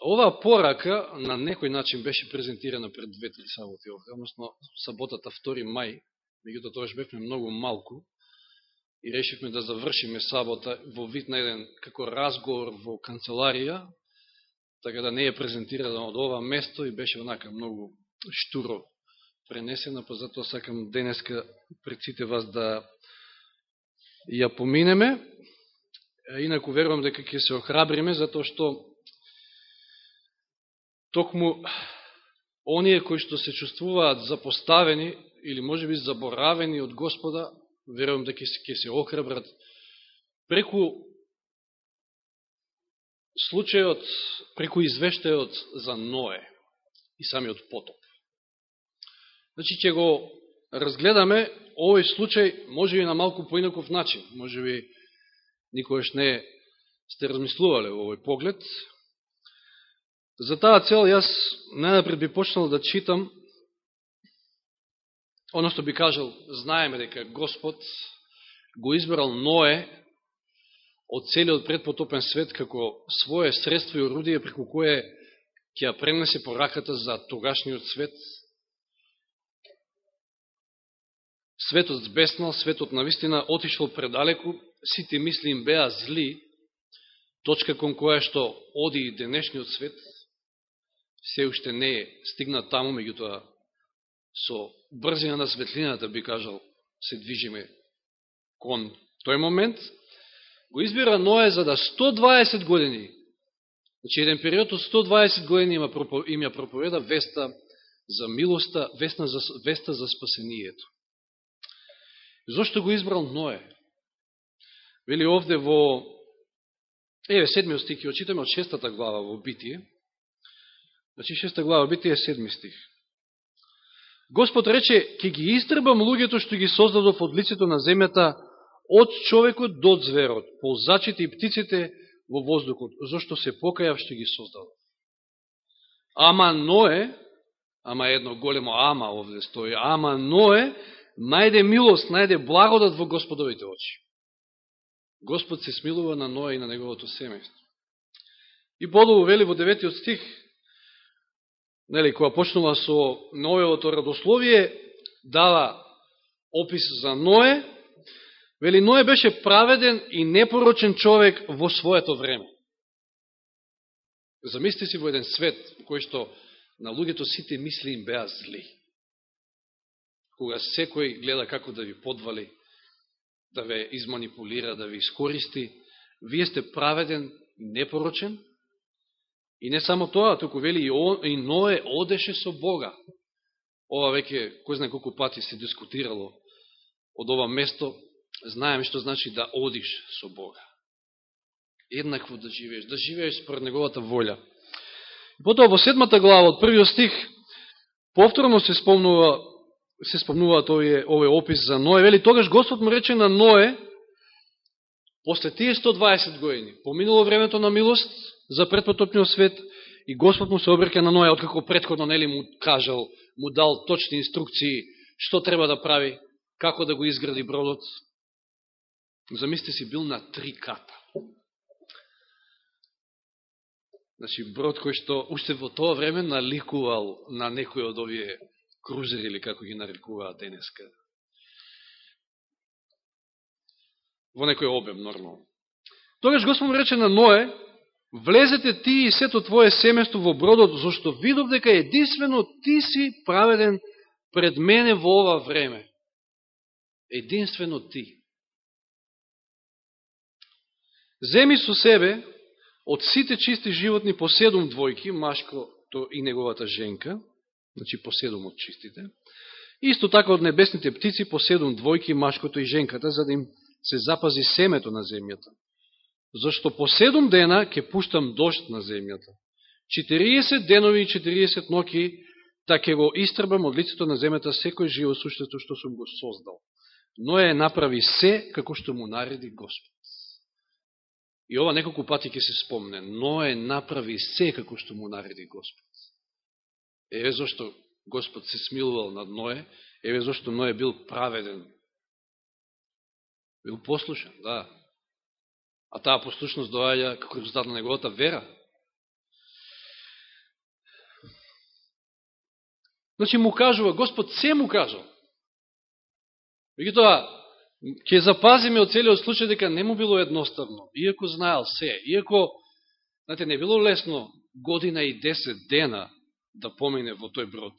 Оваа порака на некој начин беше презентирана пред две-три саботи овде, односно саботата 2 мај, меѓуто тоа бевме многу малку и решивме да завршиме сабота во вид на еден како разговор во канцеларија, така да не е презентирана од ова место и беше онака многу штуро пренесена, па затоа сакам денеска пред сите вас да ја поминеме. Инаку верувам дека ќе се охрабриме, затоа што токму оние кои што се чувствуваат запоставени или може би заборавени од Господа, верувам дека ќе се охрабрат. Преку случајот, преку извештајот за Ное и самиот потоп. Значи, ќе го разгледаме овој случај, може би на малку поинаков начин, може би никогаш не сте размислувале во овој поглед, За таа цел јас најнапред би почнал да читам, односто би кажал, знаеме дека Господ го избрал Ное од целиот предпотопен свет како свое средство и орудие преку кое ќе ја пренесе пораката за тогашниот свет. Светот збеснал, светот навистина отишол предалеку, сите мисли им беа зли, точка кон која што оди и денешниот свет – се уште не е стигнат таму, меѓутоа со брзина на светлината, би кажал, се движиме кон тој момент, го избира Ное за да 120 години, значи еден период од 120 години има, им ја проповеда веста за милоста, веста за, веста за спасението. Зошто го избрал Ное? Вели овде во, еве, седмиот стих, ја очитаме од шестата глава во Битие, Значи, шеста глава, Битие, седми стих. Господ рече, ке ги истрбам луѓето што ги создадов од лицето на земјата, од човекот до зверот, ползачите и птиците во воздухот, зашто се покајав што ги создадов. Ама Ное, ама едно големо ама овде стои, ама Ное, најде милост, најде благодат во Господовите очи. Господ се смилува на Ное и на неговото семејство. И подолу вели во деветиот стих, нели, која почнува со Ноевото радословие, дава опис за Ное, вели Ное беше праведен и непорочен човек во своето време. Замисли си во еден свет кој што на луѓето сите мисли им беа зли. Кога секој гледа како да ви подвали, да ве изманипулира, да ви искористи, вие сте праведен, непорочен, И не само тоа, туку вели и, о, и Ное одеше со Бога. Ова веќе, кој знае колку пати се дискутирало од ова место, знаем што значи да одиш со Бога. Еднакво да живееш, да живееш според Неговата волја. И потоа во седмата глава, од првиот стих, повторно се спомнува се спомнуваат овие, овој опис за Ное. Вели, тогаш Господ му рече на Ное, после тие 120 години, поминало времето на милост, за предпотопниот свет и Господ му се обрека на Ноја, откако предходно нели му кажал, му дал точни инструкции што треба да прави, како да го изгради бродот. Замислите си, бил на три ката. Значи, брод кој што уште во тоа време наликувал на некој од овие крузери, или како ги нарекуваат денеска. Во некој обем, нормално. Тогаш Господ рече на Ное, Влезете ти и сето твое семејство во бродот, зашто видов дека единствено ти си праведен пред мене во ова време. Единствено ти. Земи со себе од сите чисти животни по седум двојки, машкото и неговата женка, значи по седум од чистите, исто така од небесните птици по седум двојки, машкото и женката, за да им се запази семето на земјата зашто по седум дена ќе пуштам дошт на земјата. 40 денови и 40 ноки, та ќе го истрбам од лицето на земјата секој живо суштето што сум го создал. Но е направи се како што му нареди Господ. И ова неколку пати ќе се спомне. Но е направи се како што му нареди Господ. Еве зашто Господ се смилувал над Ное, еве зашто Ное бил праведен. Бил послушен, да, а таа послушност доаѓа како резултат на неговата вера. Значи му кажува, Господ се му кажал. тоа, ќе запазиме од целиот случај дека не му било едноставно, иако знаел се, иако, знаете, не било лесно година и 10 дена да помине во тој брод.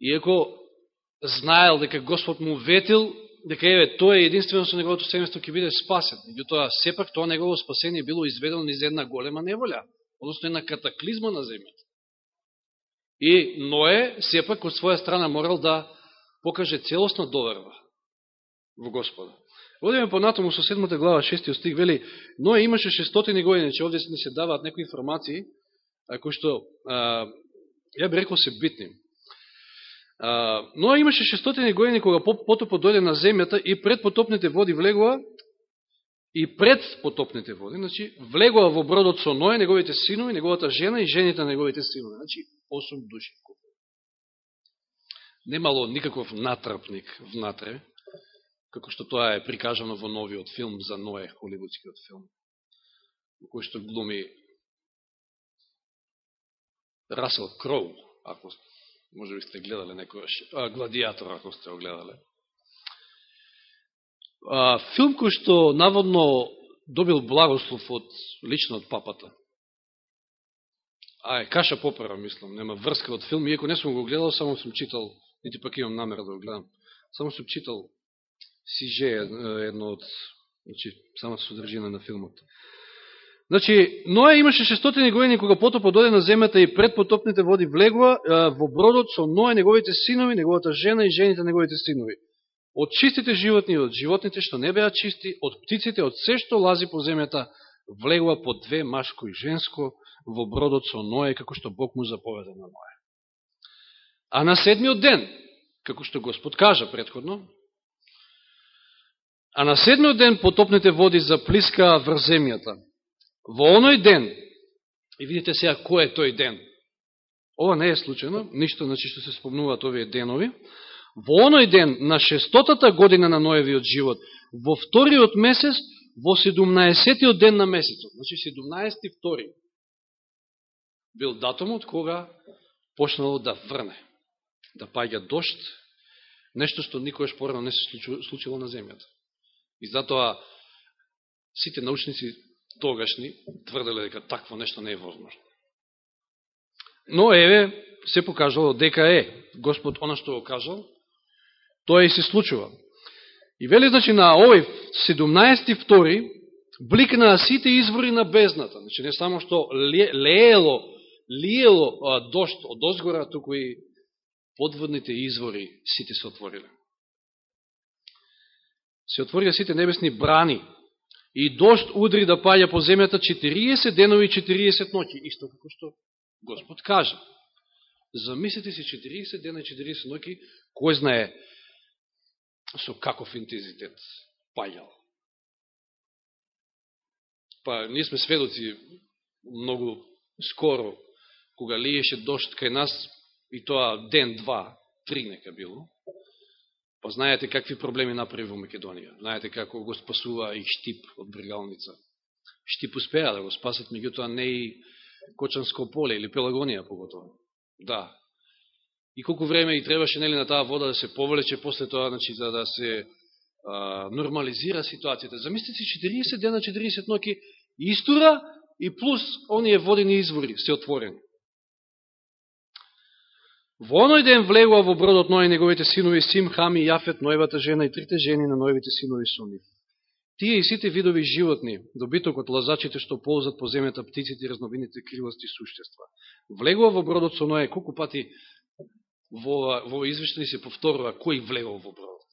Иако знаел дека Господ му ветил дека еве, тој е единствено со неговото семејство ќе биде спасен. Меѓутоа, сепак тоа негово спасение било изведено низ една голема неволја, односно една катаклизма на земјата. И Ное, сепак, од своја страна морал да покаже целосна доверба во Господа. Одиме понатаму со седмата глава, 6 стих, вели, Ное имаше 600 години, че овде не се даваат некои информации, кои што, а, ја би рекол, се битни. Но имаше 600 години кога потопот дојде на земјата и пред потопните води влегува и пред потопните води, значи влегува во бродот со Ноја, неговите синови, неговата жена и жените на неговите синови, значи 8 души. Немало никаков натрапник внатре, како што тоа е прикажано во новиот филм за Ноја, холивудскиот филм, во кој што глуми Расел Кроу, ако може би сте гледале некојаш, Гладиатор, ако сте го гледале. А, филм кој што наводно добил благослов од лично од папата. А е каша попера, мислам, нема врска од филм, иако не сум го гледал, само сум читал, нити пак имам намера да го гледам, само сум читал Сиже едно од, значи, самата содржина на филмот. Значи, Ноја имаше 600 години кога потопот дојде на земјата и пред потопните води влегува во бродот со Ноја, неговите синови, неговата жена и жените неговите синови. Од чистите животни, од животните што не беа чисти, од птиците, од се што лази по земјата, влегува по две машко и женско во бродот со Ноја, како што Бог му заповеда на Ноја. А на седмиот ден, како што Господ кажа предходно, а на седмиот ден потопните води заплискаа врз земјата Во оној ден, и видите сега кој е тој ден, ова не е случайно, ништо значи што се спомнуваат овие денови, во оној ден, на шестотата година на Ноевиот живот, во вториот месец, во 17-тиот ден на месецот, значи 17 втори, бил датумот кога почнало да врне, да паѓа дошт, нешто што никојаш порано не се случило на земјата. И затоа сите научници тогашни тврделе дека такво нешто не е возможно. Но еве, се покажало дека е Господ она што го кажал, тоа и се случува. И вели, значи, на овој 17 втори, бликнаа сите извори на бездната. Значи, не само што леело, лиело дошт од озгора, туку и подводните извори сите се отвориле. Се отворија сите небесни брани, и дошт удри да паѓа по земјата 40 денови и 40 ноќи, исто како што Господ кажа. Замислите си 40 дена и 40 ноќи, кој знае со каков интензитет паѓал. Па, ние сме сведоци многу скоро, кога лиеше дошт кај нас, и тоа ден, два, три нека било, знаете какви проблеми направи во Македонија. Знаете како го спасува и Штип од Брегалница. Штип успеа да го спасат, меѓутоа не и Кочанско поле или Пелагонија поготово. Да. И колку време и требаше нели на таа вода да се повлече после тоа, значи за да се а, нормализира ситуацијата. Замислите си 40 дена, 40 ноки истура и плюс оние водени извори се отворени. Во оној ден влегува во бродот Ној неговите синови Сим, Хам и Јафет, Ноевата жена и трите жени на Ноевите синови со нив. Тие и сите видови животни, добитокот лазачите што ползат по земјата, птиците и разновините криласти суштества. Влегува во бродот со Ној, колку пати во, во извештени се повторува кој влегува во бродот.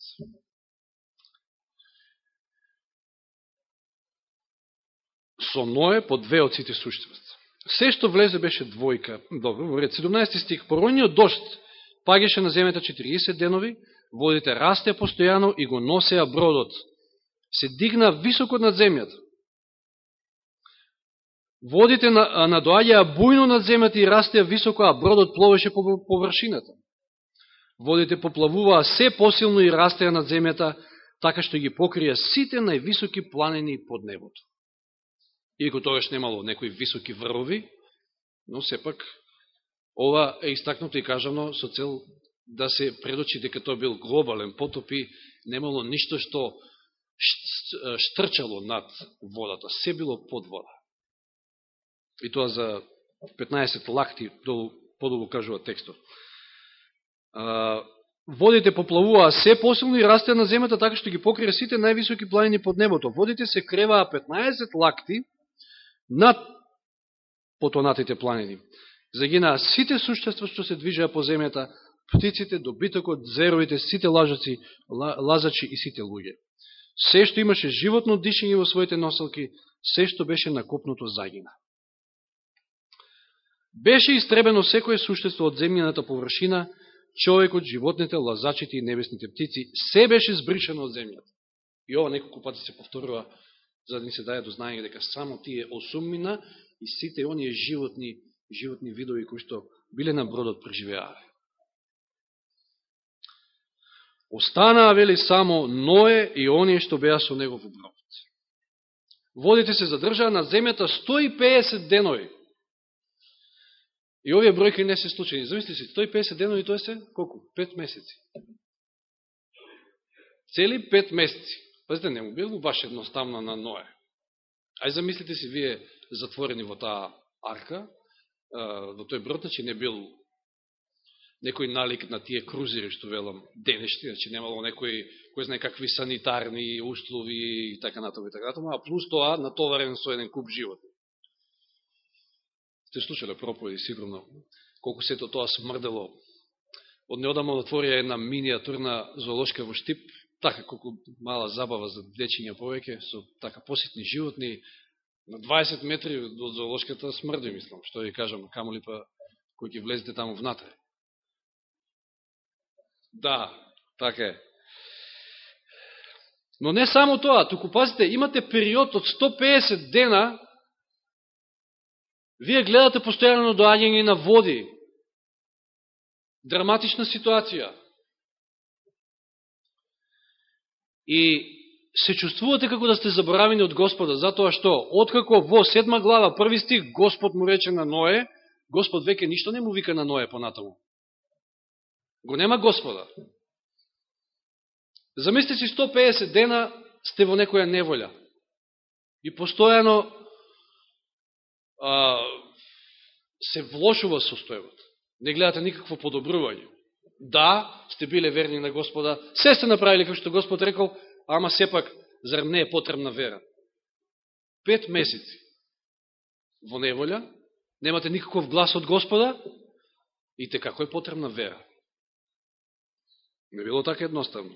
Со Ној по две од сите суштества. Се што влезе беше двојка. Добро, во ред 17 стих. Поројниот дошт пагеше на земјата 40 денови, водите расте постојано и го носеа бродот. Се дигна високо над земјата. Водите надоаѓаа бујно над земјата и растеа високо, а бродот пловеше по површината. Водите поплавуваа се посилно и растеа над земјата, така што ги покрија сите највисоки планини под небото. Иако тогаш немало некои високи врвови, Но сепак, ова е истакнуто и кажано со цел да се предочи дека тоа бил глобален потоп и немало ништо што штрчало над водата. Се било под вода. И тоа за 15 лакти, подолу кажува текстот. Водите поплавуваа се посилно и растеа на земјата така што ги покрија сите највисоки планини под небото. Водите се креваа 15 лакти над потонатите планини. Загинаа сите суштества што се движеа по земјата, птиците, добитокот, зеровите, сите лажаци, лазачи и сите луѓе. Се што имаше животно дишење во своите носалки, се што беше накопното загина. Беше истребено секое суштество од земјаната површина, човекот, животните, лазачите и небесните птици, се беше збришено од земјата. И ова неколку пати се повторува, за да ни се даде до знаење дека само тие осуммина и сите оние животни, животни видови кои што биле на бродот преживеале. Останаа, вели, само Ное и оние што беа со него во брод. Водите се задржаа на земјата 150 денови. И овие бројки не се случени. Замисли си, 150 денови тоа се колку? 5 месеци. Цели 5 месеци. Пазите, не му бил баш едноставно на Ное. Ај замислите си вие затворени во таа арка, во тој брод, значи не бил некој налик на тие крузири, што велам, денешни, значи немало некој, кој знае какви санитарни услови и така натаму и така натаму, а плюс тоа натоварен со еден куп живот. сте слушале проповеди, сигурно, колку сето тоа смрдело. Од неодамо отворија една миниатурна зоолошка во Штип, така колку мала забава за дечиња повеќе, со така посетни животни, на 20 метри од зоолошката смрди, мислам, што ви кажам, камо ли па кој ќе влезете таму внатре. Да, така е. Но не само тоа, туку пазите, имате период од 150 дена Вие гледате постојано доаѓање на води. Драматична ситуација. И се чувствувате како да сте заборавени од Господа, затоа што, откако во седма глава, први стих, Господ му рече на Ное, Господ веќе ништо не му вика на Ное понатаму. Го нема Господа. Замислите си 150 дена сте во некоја неволја. И постојано а, се влошува состојбата. Не гледате никакво подобрување. Да, сте биле верни на Господа, се сте направили како што Господ рекол, ама сепак, зар не е потребна вера? Пет месеци во неволја, немате никаков глас од Господа, и така, те како е потребна вера. Не било така едноставно.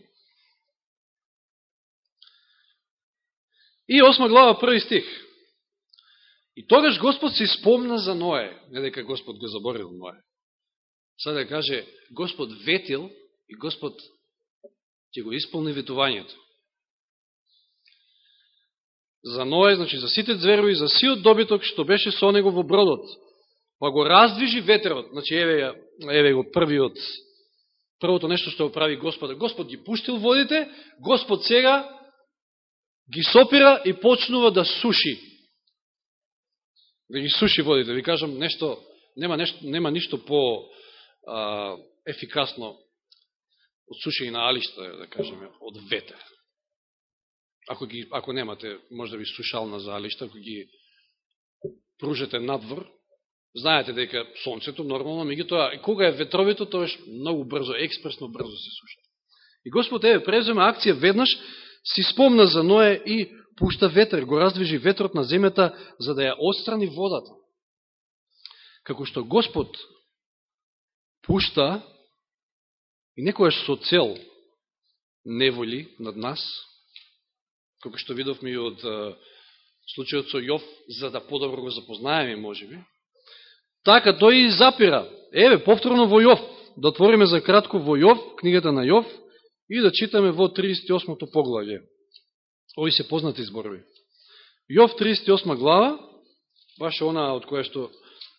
И осма глава, први стих. И тогаш Господ се спомна за Ное, не дека Господ го заборил Ное. Сада каже, Господ ветил и Господ ќе го исполни ветувањето. За Ное, значи за сите зверови, за сиот добиток што беше со него во бродот. Па го раздвижи ветерот, значи еве, еве го првиот, првото нешто што го прави Господа. Господ ги пуштил водите, Господ сега ги сопира и почнува да суши да ги суши водите. Ви кажам, нешто, нема, нешто, нема ништо по а, ефикасно од на алишта, да кажеме, од ветер. Ако, ги, ако немате, може да ви сушална за алишта, ако ги пружете надвор, знаете дека сонцето нормално, тоа, и кога е ветровито, тоа е многу брзо, експресно брзо се суша. И Господ еве презема акција веднаш, си спомна за Ное и пушта ветер, го раздвижи ветрот на земјата за да ја отстрани водата. Како што Господ пушта и некојаш со цел неволи над нас, како што видовме и од случајот со Јов, за да подобро го запознаеме, може би, така тој и запира. Еве, повторно во Јов, да отвориме за кратко во Јов, книгата на Јов, и да читаме во 38-то поглавје. Ови се познати зборови. Јов 38 глава, баш она од која што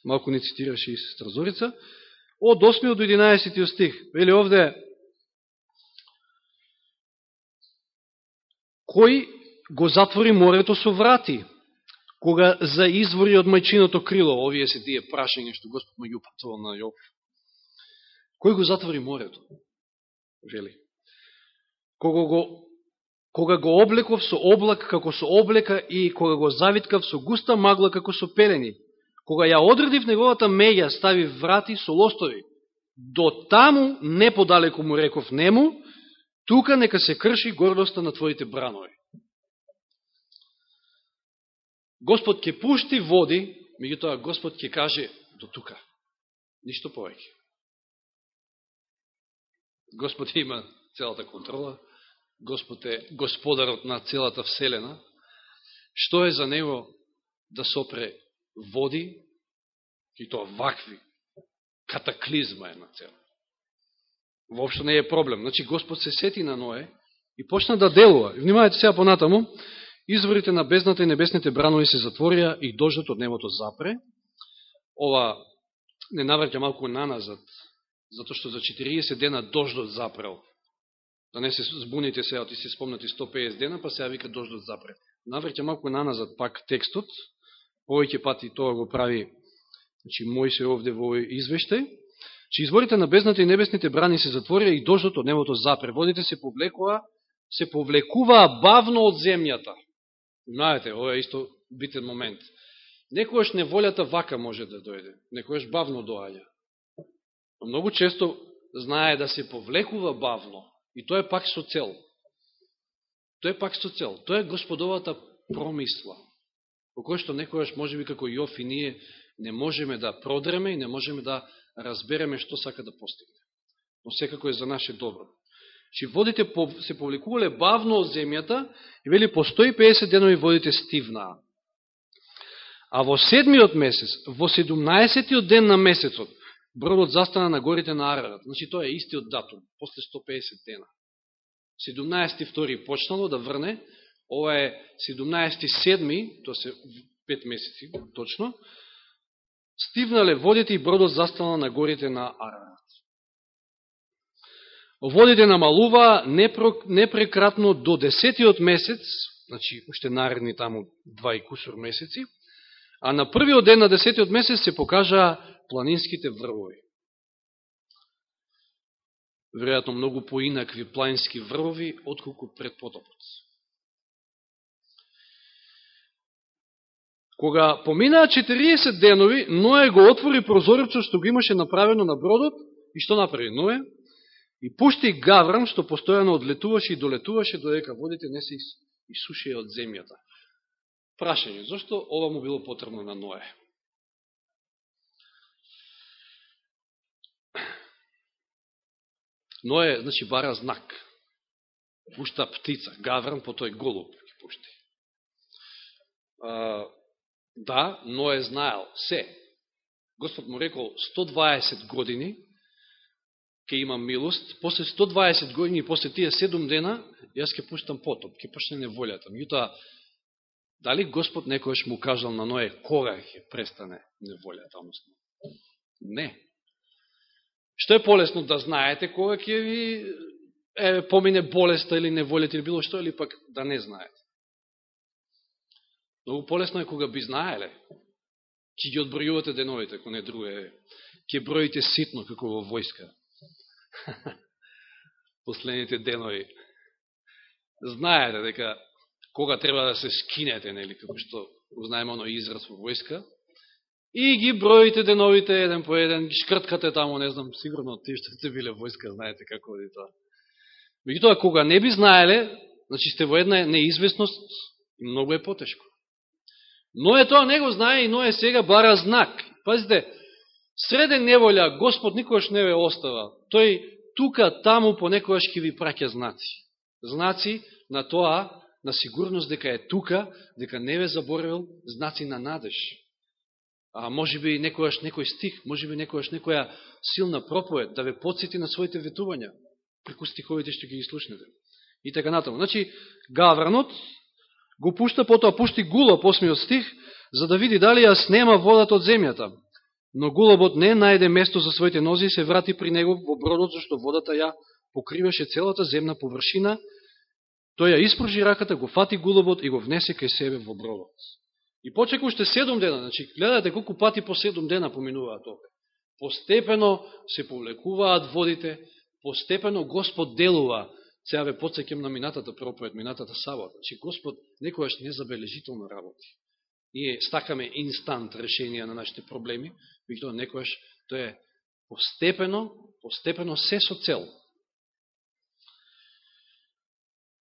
малку не цитираше и Стразорица, од 8 до 11 стих. Вели овде, кој го затвори морето со врати, кога за извори од мајчиното крило, овие се тие прашање што Господ ма ги упатувал на Јов, кој го затвори морето? Вели. Кога го, кога го облеков со облак како со облека и кога го завиткав со густа магла како со пелени, кога ја одредив неговата меѓа, стави врати со лостови, до таму, не подалеку му реков нему, тука нека се крши гордоста на твоите бранови. Господ ќе пушти води, меѓутоа Господ ќе каже до тука. Ништо повеќе. Господ има целата контрола, Господ е господарот на целата Вселена. Што е за него да сопре води, и тоа вакви, катаклизма е на цел. Воопшто не е проблем. Значи, Господ се сети на Ное и почна да делува. Внимавајте сега понатаму, Изворите на бездната и небесните бранови се затворија и дождот од небото запре. Ова не наврќа малку наназад, затоа што за 40 дена дождот запрел. Да не се збуните сега, ти се спомнати 150 дена, па сега вика дождот запре. Наврќа малку наназад пак текстот, повеќе пати тоа го прави значи, мој се овде во овој извештај, че изворите на безната и небесните брани се затворија и дождот од небото запре. Водите се повлекува, се повлекуваа бавно од земјата. Знаете, ова е исто битен момент. Некојаш неволјата вака може да дојде, некојаш бавно доаѓа. Но многу често знае да се повлекува бавно и тоа е пак со цел. Тоа е пак со цел. Тоа е господовата промисла, по кој што некојаш може би како Јов и ние не можеме да продреме и не можеме да разбереме што сака да постигне. Но секако е за наше добро. Чи водите се повлекувале бавно од земјата и вели по 150 денови водите стивнаа. А во седмиот месец, во 17 ден на месецот, бродот застана на горите на Арарат. Значи тоа е истиот датум, после 150 дена. 17 втори почнало да врне, ова е 17 седми, тоа се 5 месеци точно, стивнале водите и бродот застана на горите на Арарат. Водите намалува непрекратно до десетиот месец, значи уште наредни таму два и кусор месеци, а на првиот ден на десетиот месец се покажа планинските врвови. Веројатно многу поинакви планински врвови, отколку пред потопот. Кога поминаа 40 денови, Ное го отвори прозорецот што го имаше направено на бродот, и што направи Ное? И пушти Гаврам, што постојано одлетуваше и долетуваше, додека водите не се исушие од земјата. Прашање, зашто ова му било потребно на Ное? Ное, значи, бара знак. Пушта птица, Гаврам, по тој голуб ги пушти. А, да, Ное знаел се. Господ му рекол 120 години, ќе имам милост, после 120 години, после тие 7 дена, јас ќе пуштам потоп, ќе почне неволјата. Меѓутоа, дали Господ некојаш му кажал на Ное кога ќе престане неволјата, односно? Не. Што е полесно да знаете кога ќе ви е, помине болеста или неволјата или било што, или пак да не знаете? Многу полесно е кога би знаеле. Ќе ги одбројувате деновите, ако не друге. Ќе броите ситно, како во војска. последните денови. Знаете дека кога треба да се скинете, нели, како што узнаеме оно израз во војска, и ги броите деновите еден по еден, ги шкрткате таму, не знам, сигурно ти што сте биле војска, знаете како оди тоа. Меѓутоа, кога не би знаеле, значи сте во една неизвестност, многу е потешко. Но е тоа не го знае и но е сега бара знак. Пазите, Среден неволја Господ никогаш не ве остава. Тој тука, таму, понекогаш ќе ви праќа знаци. Знаци на тоа, на сигурност дека е тука, дека не ве заборавил, знаци на надеж. А може би некојаш некој стих, може би некојаш некоја силна проповед, да ве подсети на своите ветувања, преку стиховите што ги слушнете. И така натаму. Значи, Гавранот го пушта, потоа пушти гула, осмиот стих, за да види дали ја снема водата од земјата. Но гулобот не најде место за своите нози и се врати при него во бродот, зашто водата ја покриваше целата земна површина. Тој ја испружи раката, го фати гулобот и го внесе кај себе во бродот. И почека уште седом дена, значи гледате колку пати по седом дена поминуваат ова. Постепено се повлекуваат водите, постепено Господ делува. Сега ве подсекем на минатата проповед, минатата сабот. че значи, Господ некојаш незабележително работи. Ние стакаме инстант решенија на нашите проблеми, меѓутоа некојаш тоа е постепено, постепено се со цел.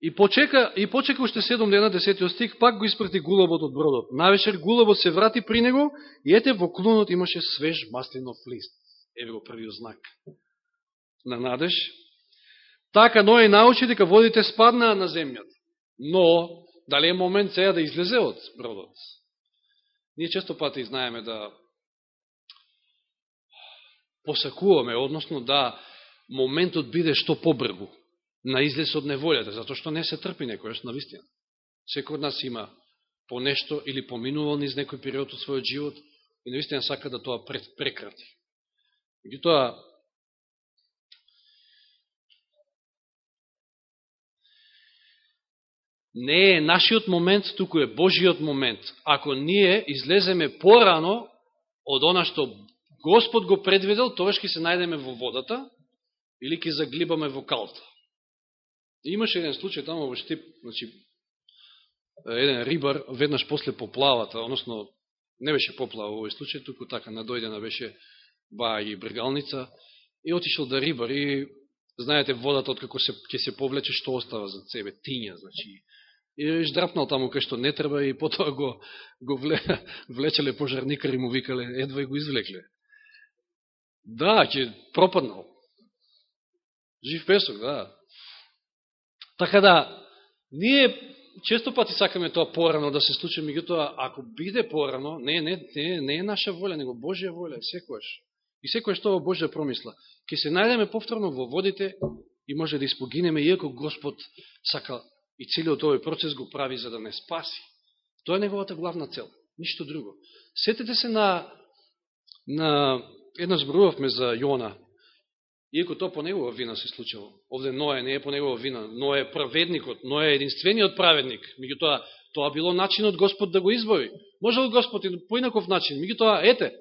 И почека, и почека уште седом дена, десетиот стих, пак го испрати гулабот од бродот. Навечер гулабот се врати при него и ете во клунот имаше свеж маслинов лист. Еве го првиот знак на надеж. Така Ној научи дека водите спаднаа на земјата. Но, дали е момент сега да излезе од бродот? Ние често пати знаеме да посакуваме, односно да моментот биде што побргу на излез од неволјата, затоа што не се трпи некојаш на вистина. Секој од нас има по нешто или поминувал низ некој период од својот живот и наистина сака да тоа прекрати. тоа не е нашиот момент, туку е Божиот момент. Ако ние излеземе порано од она што Господ го предвидел, тоа ќе се најдеме во водата или ќе заглибаме во калта. Имаше еден случај тамо во Штип, значи, еден рибар веднаш после поплавата, односно не беше поплава во овој случај, туку така надојдена беше баа и брегалница и отишел да рибар и знаете водата откако се ќе се повлече што остава за себе тиња, значи и ждрапнал таму кај што не треба и потоа го го вле, влечеле пожарникари му викале едва и го извлекле. Да, ќе пропаднал. Жив песок, да. Така да, ние често пати сакаме тоа порано да се случи, меѓутоа, ако биде порано, не, не, не, не е наша воля, него Божија воля, секојаш. И секојаш тоа Божја промисла. Ке се најдеме повторно во водите и може да испогинеме, иако Господ сака и целиот овој процес го прави за да не спаси. Тоа е неговата главна цел, ништо друго. Сетете се на, на една зборувавме за Јона, Иако тоа по негова вина се случило. Овде Ноe не е по негова вина. Ноe е праведникот, Ноe е единствениот праведник. Меѓу тоа, тоа било начинот Господ да го избави. Можел Господ и по инаков начин. Меѓу тоа, ете,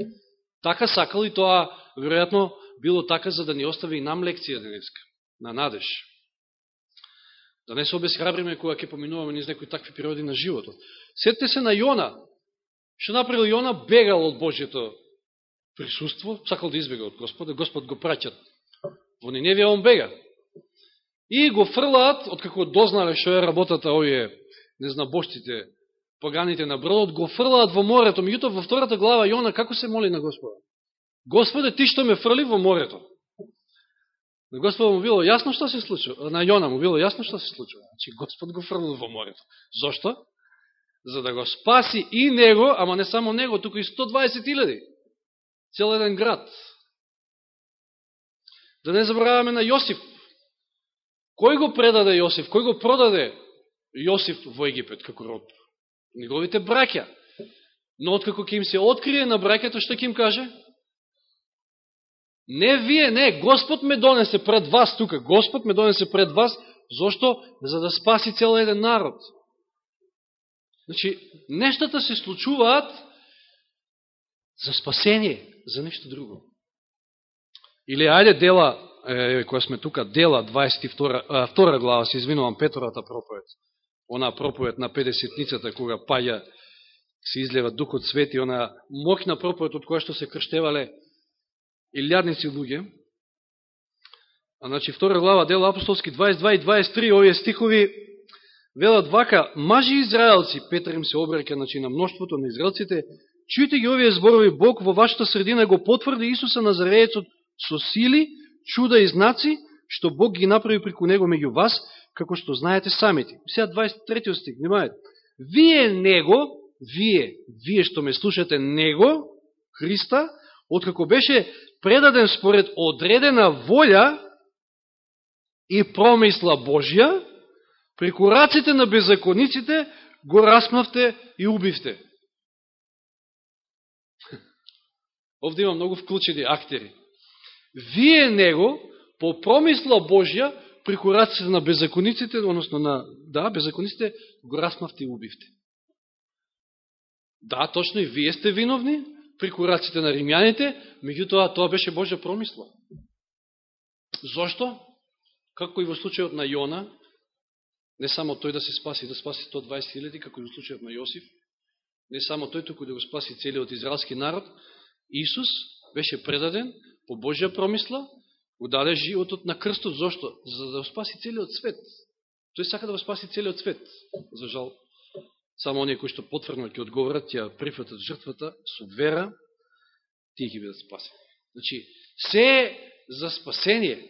така сакал и тоа, веројатно, било така за да ни остави и нам лекција денеска. На надеж. Да не се обесхрабриме кога ќе поминуваме низ некои такви природи на животот. Сетте се на Јона. Што направил Јона? Бегал од Божјето присуство, сакал да избега од Господа, Господ го праќат Во Ниневија он бега. И го фрлаат, откако дознале што е работата овие незнабоштите, поганите на бродот, го фрлаат во морето. Меѓутоа во втората глава Јона како се моли на Господа? Господе, ти што ме фрли во морето? На Господ му било јасно што се случува. На Јона му било јасно што се случува. Значи Господ го фрлил во морето. Зошто? За да го спаси и него, ама не само него, туку и 120.000. Цел еден град. Да не забораваме на Јосиф. Кој го предаде Јосиф? Кој го продаде Јосиф во Египет како роб? Неговите браќа. Но откако ќе им се открие на браќето, што ќе им каже? Не вие, не, Господ ме донесе пред вас тука. Господ ме донесе пред вас, зашто? За да спаси цел еден народ. Значи, нештата се случуваат за спасение, за нешто друго. Или ајде дела, е, која сме тука, дела 22, а, втора глава, се извинувам, Петровата проповед. Она проповед на 50-ницата, кога паја, се излева Духот Свети, она мокна проповед од која што се крштевале илјадници луѓе. А значи, втора глава, дела апостолски 22 и 23, овие стихови велат вака, мажи израелци, Петр им се обрека значи, на мноштвото на израелците, чујте ги овие зборови, Бог во вашата средина го потврди Исуса Назареецот со сили, чуда и знаци, што Бог ги направи преку него меѓу вас, како што знаете самите. Сега 23 стих, внимавајте. Вие него, вие, вие што ме слушате него, Христа, откако беше предаден според одредена волја и промисла Божја, преку раците на беззакониците го распнавте и убивте. Овде има многу вклучени актери вие него, по промисла Божја, преку раците на беззакониците, односно на, да, беззакониците, го расмавте и убивте. Да, точно и вие сте виновни при кураците на римјаните, меѓутоа тоа беше Божја промисла. Зошто? Како и во случајот на Јона, не само тој да се спаси, да спаси 120.000, како и во случајот на Јосиф, не само тој, туку да го спаси целиот израелски народ, Исус беше предаден по Божја промисла, го даде животот на крстот. Зошто? За да го спаси целиот свет. Тој сака да го спаси целиот свет. За жал, само оние кои што потврдно ќе одговорат, ќе прифатат жртвата со вера, тие ќе бидат спасени. Значи, се е за спасение.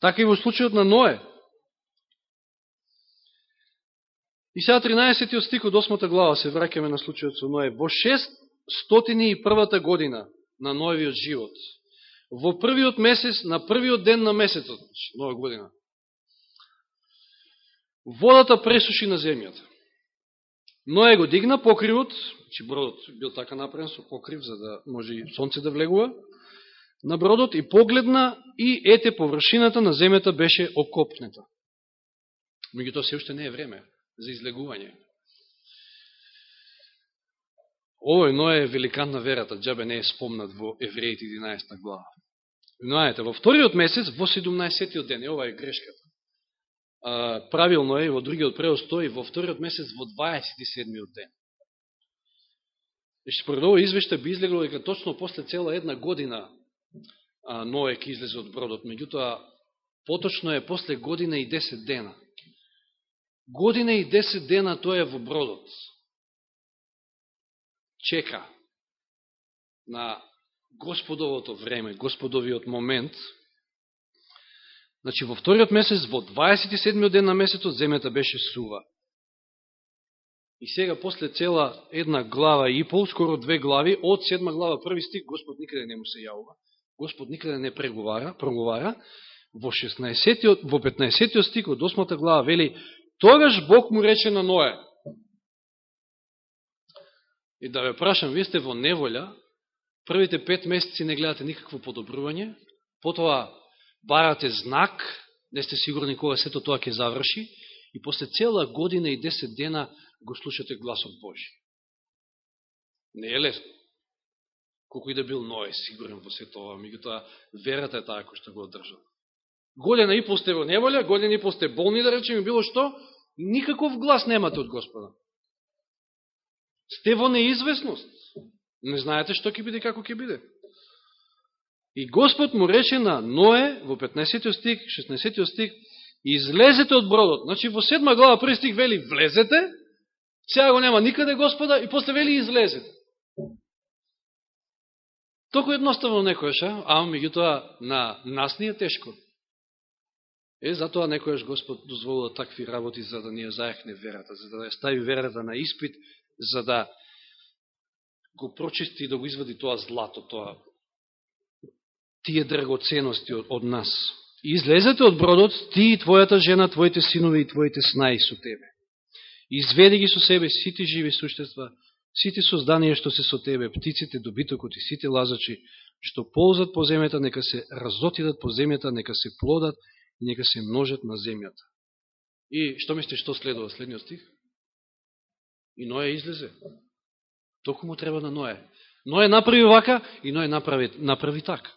Така и во случајот на Ное. И сега 13 стик од 8 глава се враќаме на случајот со Ное. Во 601 година на Ноевиот живот, во првиот месец, на првиот ден на месецот, значи, нова година, водата пресуши на земјата. Ное го дигна покривот, че бродот бил така направен со покрив, за да може и сонце да влегува, на бродот и погледна и ете површината на земјата беше окопнета. Меѓутоа се уште не е време за излегување. Овој но е великан на верата, джабе не е спомнат во Евреите 11 глава. Знаете, во вториот месец, во 17 ден, е ова е грешката. Правилно е, во другиот превод стои, во вториот месец, во 27 ден. Значи, според овој извешта би излегло дека точно после цела една година Ное ке излезе од бродот. Меѓутоа, поточно е после година и 10 дена. Година и 10 дена тој е во бродот. Чека на Господовото време, Господовиот момент. Значи, во вториот месец, во 27 ден на месецот, земјата беше сува. И сега, после цела една глава и пол, скоро две глави, од седма глава, први стик, Господ никаде не му се јавува. Господ никаде не преговара, проговара, во 16 во 15 стик од 8 глава вели тогаш Бог му рече на Ноја. И да ве прашам, вие сте во неволја, првите пет месеци не гледате никакво подобрување, потоа барате знак, не сте сигурни кога сето тоа ќе заврши, и после цела година и 10 дена го слушате гласот Божи. Не е лесно Колко и да бил Ное сигурен во сето ова, меѓутоа верата е таа која што го одржа. Година и пол сте во неволја, година и пол сте болни, да речеме, било што, никаков глас немате од Господа. Сте во неизвестност. Не знаете што ќе биде, како ќе биде. И Господ му рече на Ное, во 15 стих, 16 стих, излезете од бродот. Значи, во 7 глава, први стих вели, влезете, сега го нема никаде Господа, и после вели, излезете. Толку едноставно некојаш, а? меѓутоа на нас ни е тешко. Е, затоа некојаш Господ дозволува такви работи за да ни ја заехне верата, за да ја стави верата на испит, за да го прочисти и да го извади тоа злато, тоа тие драгоценности од, од нас. И излезете од бродот, ти и твојата жена, твоите синови и твоите снаи со тебе. Изведи ги со себе сите живи существа, сите созданија што се со тебе, птиците, добитокот и сите лазачи, што ползат по земјата, нека се разотидат по земјата, нека се плодат и нека се множат на земјата. И што мислите што следува следниот стих? И Ноја излезе. Толку му треба на Ноја. Ноја направи вака и Ноја направи, направи така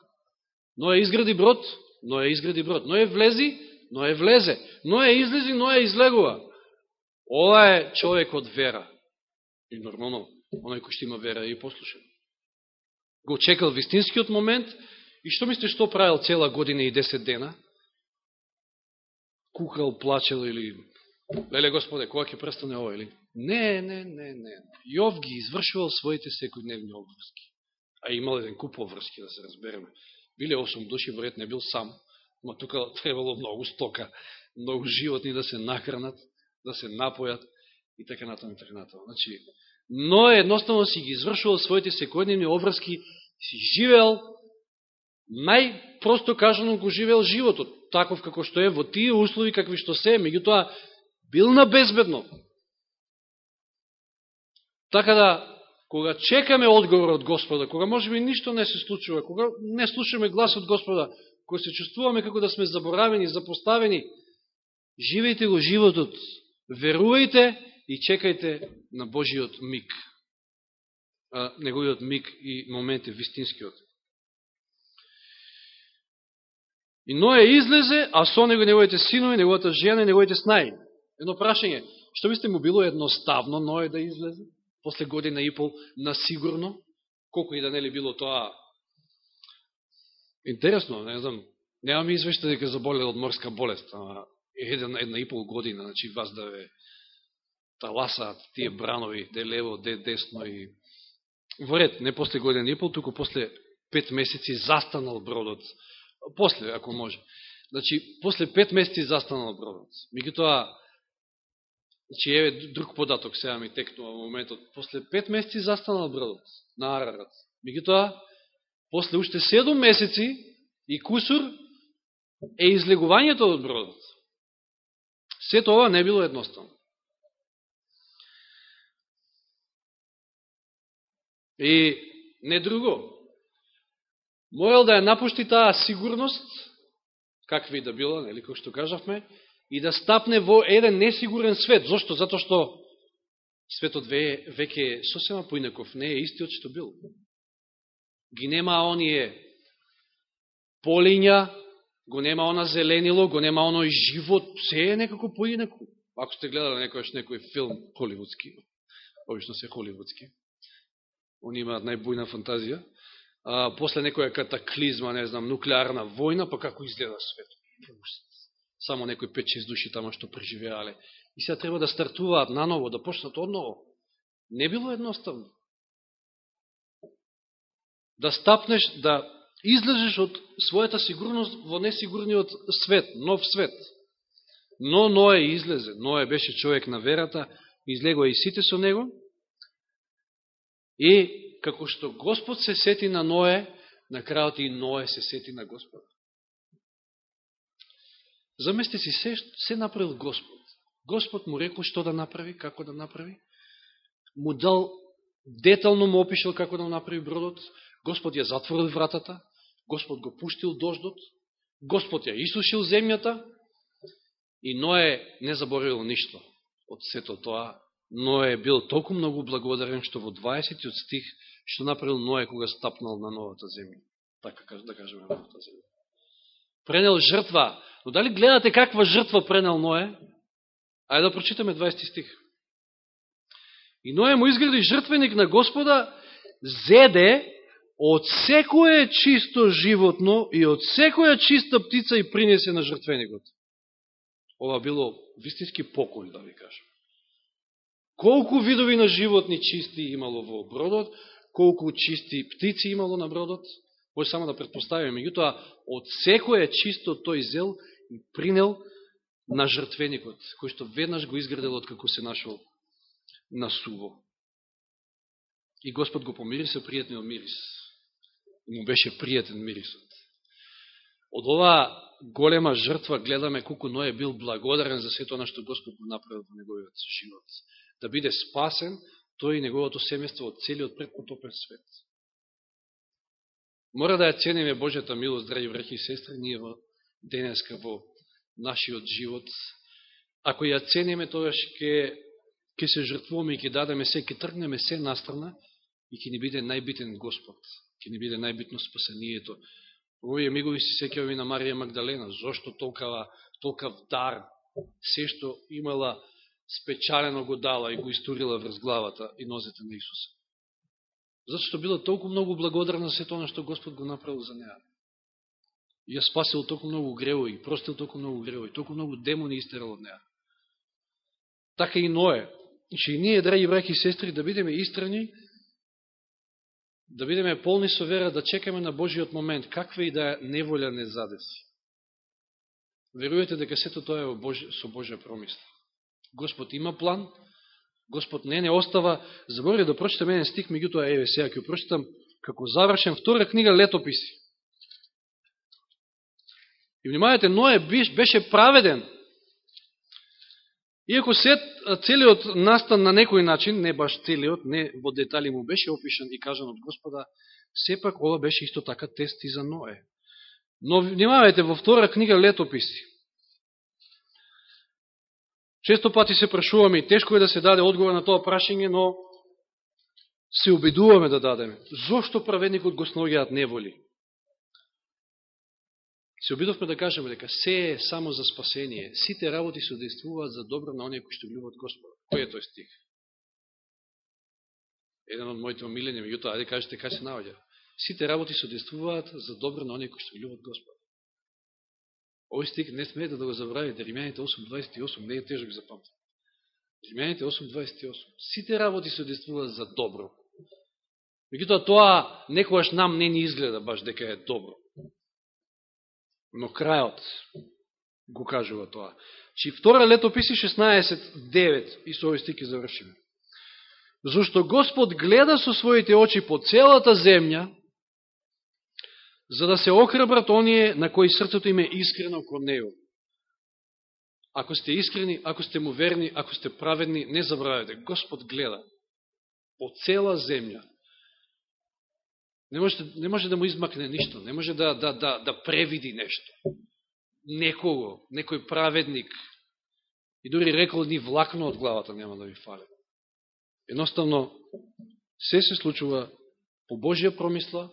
но е изгради брод, но е изгради брод. но е влези, но е влезе. но е излези, но е излегува. Ова е човек од вера. И нормално, оној кој што има вера и послушен. Го чекал вистинскиот момент и што мислиш што правил цела година и 10 дена? Кукал, плачел или Леле Господе, кога ќе престане ова или? Не, не, не, не. Јов ги извршувал своите секојдневни обврски. А имал еден куп обврски, да се разбереме. Биле 8 души, вред не бил сам, но тука требало многу стока, многу животни да се нахранат, да се напојат и така натаму и така натаму. Значи, но едноставно си ги извршувал своите секојдневни обврски, си живеел, најпросто кажано го живеел животот, таков како што е, во тие услови какви што се, меѓутоа бил на безбедно. Така да, кога чекаме одговор од Господа, кога може би ништо не се случува, кога не слушаме глас од Господа, кога се чувствуваме како да сме заборавени, запоставени, живејте го животот, верувајте и чекајте на Божиот миг. а, неговиот миг и момент вистинскиот. И Ноја излезе, а со него неговите синови, неговата жена и неговите снаи. Едно прашање, што мислите му било едноставно Ноја да излезе? После година и пол, на сигурно, колко и да не ли било тоа Интересно, не знам, немам извешта дека заболел од морска болест, ама една, една и пол година, значи вас да ве таласаат тие бранови, де лево, де десно и во ред, не после година и пол, туку после пет месеци застанал бродот. После, ако може. Значи, после пет месеци застанал бродот. тоа, значи, еве друг податок сега ми текнува во моментот. После пет месеци застанал бродот на Арарат. тоа, после уште седом месеци и кусур е излегувањето од бродот. Сето ова не било едноставно. И не друго. Моел да ја напушти таа сигурност, какви да била, нели, кој што кажавме, и да стапне во еден несигурен свет. Зошто? Зато што светот веќе е сосема поинаков, не е истиот што бил. Ги нема оние полиња, го нема она зеленило, го нема оној живот, се е некако поинако. Ако сте гледали некојаш некој филм холивудски, обично се холивудски, они имаат најбујна фантазија, а, после некоја катаклизма, не знам, нуклеарна војна, па како изгледа светот. Само некои 5-6 души тама што преживеале. И сега треба да стартуваат наново, да почнат одново. Не било едноставно да стапнеш, да излезеш од својата сигурност во несигурниот свет, нов свет. Но Ное излезе. Ное беше човек на верата, излегоа и сите со него. И како што Господ се сети на Ное, на крајот и Ное се сети на Господ. Замести си се, се направил Господ. Господ му рекол што да направи, како да направи. Му дал, детално му опишал како да направи бродот, Господ ја затворил вратата, Господ го пуштил дождот, Господ ја исушил земјата и Ное не заборил ништо од сето тоа. Ное бил толку многу благодарен што во 20 стих што направил Ное кога стапнал на новата земја. Така да кажеме новата земја. Пренел жртва. Но дали гледате каква жртва пренел Ное? Ајде да прочитаме 20 стих. И Ное му изгради жртвеник на Господа, зеде од секое чисто животно и од секоја чиста птица и принесе на жртвеникот. Ова било вистински покој, да ви кажам. Колку видови на животни чисти имало во бродот, колку чисти птици имало на бродот, може само да предпоставиме, меѓутоа, од секоје чисто тој зел и принел на жртвеникот, кој што веднаш го изградил од како се нашол на суво. И Господ го помири со пријатниот мирис му беше пријатен мирисот. Од оваа голема жртва гледаме колку Ној бил благодарен за сето она што Господ го направил во неговиот живот. Да биде спасен тој и неговото семејство од целиот предпотопен свет. Мора да ја цениме Божјата милост, драги брати и сестри, ние во денеска во нашиот живот. Ако ја цениме, тогаш ќе ќе се жртвуваме и ќе дадеме се, ќе тргнеме се настрана и ќе ни биде најбитен Господ ќе ни биде најбитно спасението. Овие мигови се секјави на Марија Магдалена, зошто толкава, толкав дар, се што имала спечалено го дала и го истурила врз главата и нозете на Исуса. Зато што била толку многу благодарна за се тоа што Господ го направил за неа. И ја спасил толку многу гревови, простил толку многу гревови, толку многу демони истерал од неа. Така и Ное. Че и ние, драги браки и сестри, да бидеме истрани да бидеме полни со вера, да чекаме на Божиот момент, каква и да неволја не задеси. Верувате дека сето тоа е со Божја промисла. Господ има план, Господ не не остава, забори да прочитам еден стих, меѓутоа, еве, сега ќе прочитам, како завршен втора книга Летописи. И внимавајте, Ное беше праведен, Иако сет, целиот настан на некој начин, не баш целиот, не во детали му беше опишан и кажан од Господа, сепак ова беше исто така тест и за Ное. Но внимавајте, во втора книга Летописи, често пати се прашуваме и тешко е да се даде одговор на тоа прашање, но се убедуваме да дадеме. Зошто праведникот го сногиат неволи? Се обидовме да кажеме дека се е само за спасение. Сите работи се действуваат за добро на оние кои што влюбат Господа. Кој е тој стих? Еден од моите омилени, меѓутоа, ајде кажете кај се наоѓа. Сите работи се действуваат за добро на оние кои што влюбат Господа. Овој стик не смеете да го забравите. Римјаните 8.28 не е тежок за памет. Римјаните 8.28. Сите работи се действуваат за добро. Меѓутоа, тоа некојаш нам не ни изгледа баш дека е добро. Но крајот го кажува тоа. Чи втора летописи 16.9 и со овој стик завршиме. Зошто Господ гледа со своите очи по целата земја, за да се охрабрат оние на кои срцето им е искрено кон Него. Ако сте искрени, ако сте му верни, ако сте праведни, не забравяйте, Господ гледа по цела земја. Не може, не може да му измакне ништо, не може да, да, да, да превиди нешто. Некого, некој праведник. И дори рекол ни влакно од главата нема да ви фале. Едноставно, се се случува по Божија промисла,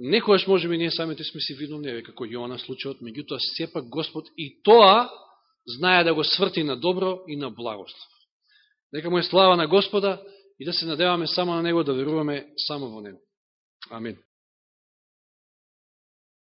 Некојаш може би ние самите сме си виновни, како Јоана случајот, меѓутоа сепак Господ и тоа знае да го сврти на добро и на благост. Нека му е слава на Господа и да се надеваме само на Него, да веруваме само во Него. Амин.